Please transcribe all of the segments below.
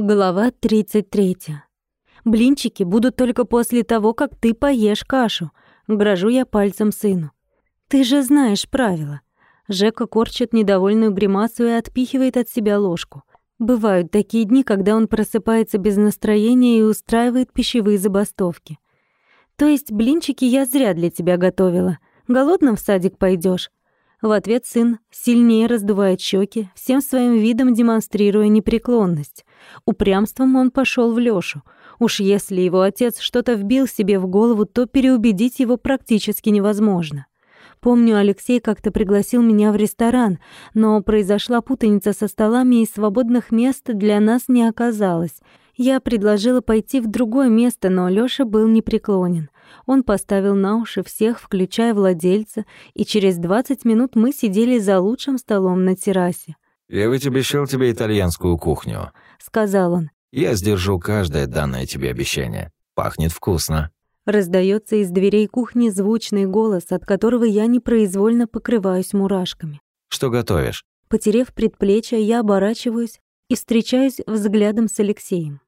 Глава 33. Блинчики будут только после того, как ты поешь кашу. Грожу я пальцем сыну. Ты же знаешь правила. Жека корчит недовольную гримасу и отпихивает от себя ложку. Бывают такие дни, когда он просыпается без настроения и устраивает пищевые забастовки. То есть блинчики я зря для тебя готовила. Голодным в садик пойдешь. В ответ сын сильнее раздувает щеки, всем своим видом демонстрируя непреклонность. Упрямством он пошел в Лёшу. Уж если его отец что-то вбил себе в голову, то переубедить его практически невозможно. Помню, Алексей как-то пригласил меня в ресторан, но произошла путаница со столами, и свободных мест для нас не оказалось. Я предложила пойти в другое место, но Лёша был непреклонен. Он поставил на уши всех, включая владельца, и через 20 минут мы сидели за лучшим столом на террасе. «Я ведь обещал тебе итальянскую кухню», — сказал он. «Я сдержу каждое данное тебе обещание. Пахнет вкусно». Раздается из дверей кухни звучный голос, от которого я непроизвольно покрываюсь мурашками. «Что готовишь?» Потерев предплечье, я оборачиваюсь и встречаюсь взглядом с Алексеем.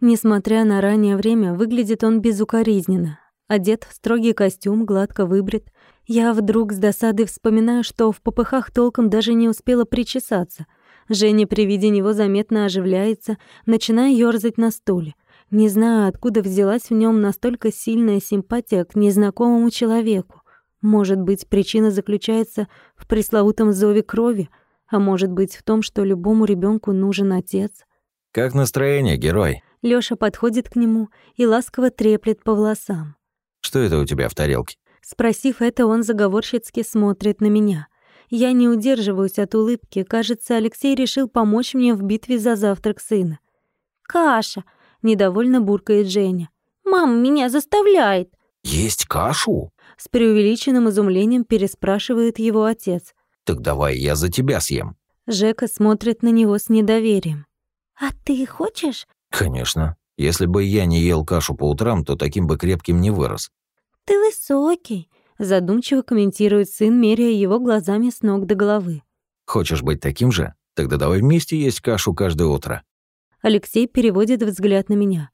Несмотря на раннее время, выглядит он безукоризненно. Одет в строгий костюм, гладко выбрит. Я вдруг с досадой вспоминаю, что в попыхах толком даже не успела причесаться. Женя при виде него заметно оживляется, начиная ёрзать на стуле. Не знаю, откуда взялась в нем настолько сильная симпатия к незнакомому человеку. Может быть, причина заключается в пресловутом зове крови, а может быть в том, что любому ребенку нужен отец. «Как настроение, герой?» Лёша подходит к нему и ласково треплет по волосам. «Что это у тебя в тарелке?» Спросив это, он заговорщицки смотрит на меня. Я не удерживаюсь от улыбки. Кажется, Алексей решил помочь мне в битве за завтрак сына. «Каша!» недовольно буркает Женя. Мама меня заставляет. Есть кашу? С преувеличенным изумлением переспрашивает его отец. Так давай я за тебя съем. Жека смотрит на него с недоверием. А ты хочешь? Конечно. Если бы я не ел кашу по утрам, то таким бы крепким не вырос. Ты высокий, задумчиво комментирует сын, меряя его глазами с ног до головы. Хочешь быть таким же? Тогда давай вместе есть кашу каждое утро. Алексей переводит взгляд на меня.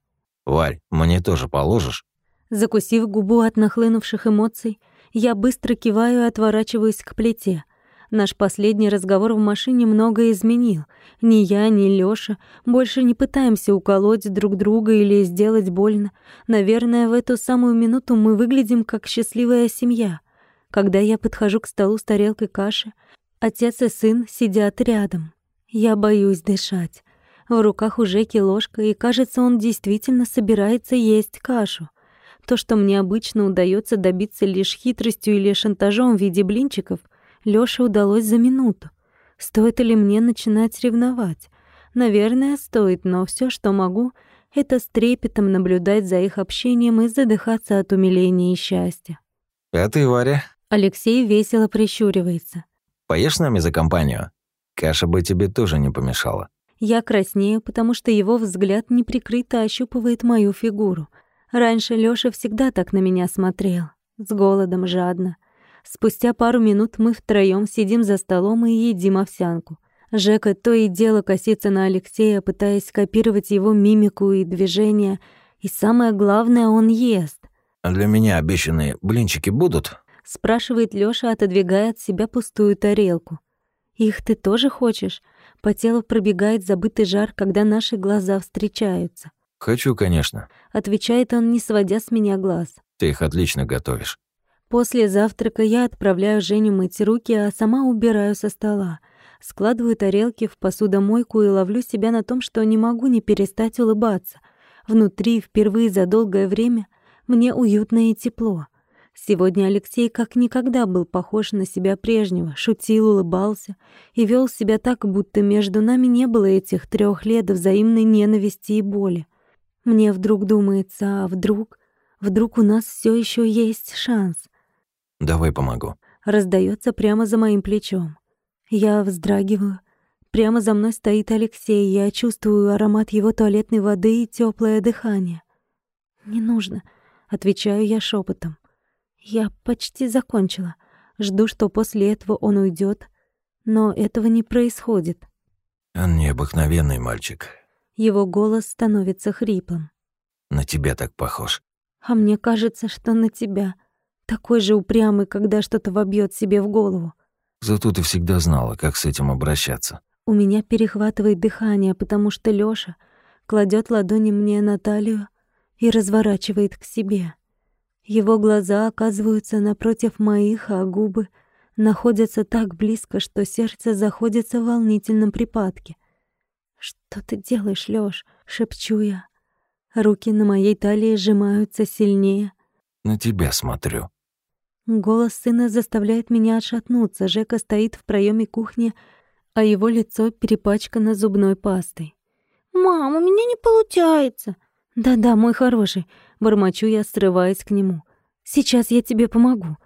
«Варь, мне тоже положишь?» Закусив губу от нахлынувших эмоций, я быстро киваю и отворачиваюсь к плите. Наш последний разговор в машине многое изменил. Ни я, ни Лёша больше не пытаемся уколоть друг друга или сделать больно. Наверное, в эту самую минуту мы выглядим как счастливая семья. Когда я подхожу к столу с тарелкой каши, отец и сын сидят рядом. Я боюсь дышать. В руках у Жеки ложка, и кажется, он действительно собирается есть кашу. То, что мне обычно удается добиться лишь хитростью или шантажом в виде блинчиков, Лёше удалось за минуту. Стоит ли мне начинать ревновать? Наверное, стоит, но все, что могу, это с трепетом наблюдать за их общением и задыхаться от умиления и счастья. «А ты, Варя?» Алексей весело прищуривается. «Поешь с нами за компанию? Каша бы тебе тоже не помешала». Я краснею, потому что его взгляд неприкрыто ощупывает мою фигуру. Раньше Лёша всегда так на меня смотрел, с голодом жадно. Спустя пару минут мы втроём сидим за столом и едим овсянку. Жека то и дело косится на Алексея, пытаясь копировать его мимику и движения, и самое главное, он ест. «А для меня обещанные блинчики будут?» — спрашивает Лёша, отодвигая от себя пустую тарелку. «Их ты тоже хочешь?» По телу пробегает забытый жар, когда наши глаза встречаются. «Хочу, конечно», — отвечает он, не сводя с меня глаз. «Ты их отлично готовишь». После завтрака я отправляю Женю мыть руки, а сама убираю со стола. Складываю тарелки в посудомойку и ловлю себя на том, что не могу не перестать улыбаться. Внутри, впервые за долгое время, мне уютно и тепло. Сегодня Алексей как никогда был похож на себя прежнего, шутил, улыбался и вел себя так, будто между нами не было этих трех лет взаимной ненависти и боли. Мне вдруг думается, а вдруг, вдруг у нас все еще есть шанс. Давай помогу. Раздается прямо за моим плечом. Я вздрагиваю. Прямо за мной стоит Алексей. Я чувствую аромат его туалетной воды и теплое дыхание. Не нужно, отвечаю я шепотом. Я почти закончила. Жду, что после этого он уйдет, но этого не происходит. Он необыкновенный мальчик. Его голос становится хриплым. На тебя так похож. А мне кажется, что на тебя. Такой же упрямый, когда что-то вобьет себе в голову. Зато ты всегда знала, как с этим обращаться. У меня перехватывает дыхание, потому что Лёша кладет ладони мне на талию и разворачивает к себе. Его глаза оказываются напротив моих, а губы находятся так близко, что сердце заходится в волнительном припадке. «Что ты делаешь, Лёш?» — шепчу я. Руки на моей талии сжимаются сильнее. На тебя смотрю. Голос сына заставляет меня отшатнуться. Жека стоит в проеме кухни, а его лицо перепачкано зубной пастой. «Мам, у меня не получается!» «Да-да, мой хороший», — бормочу я, срываясь к нему. «Сейчас я тебе помогу».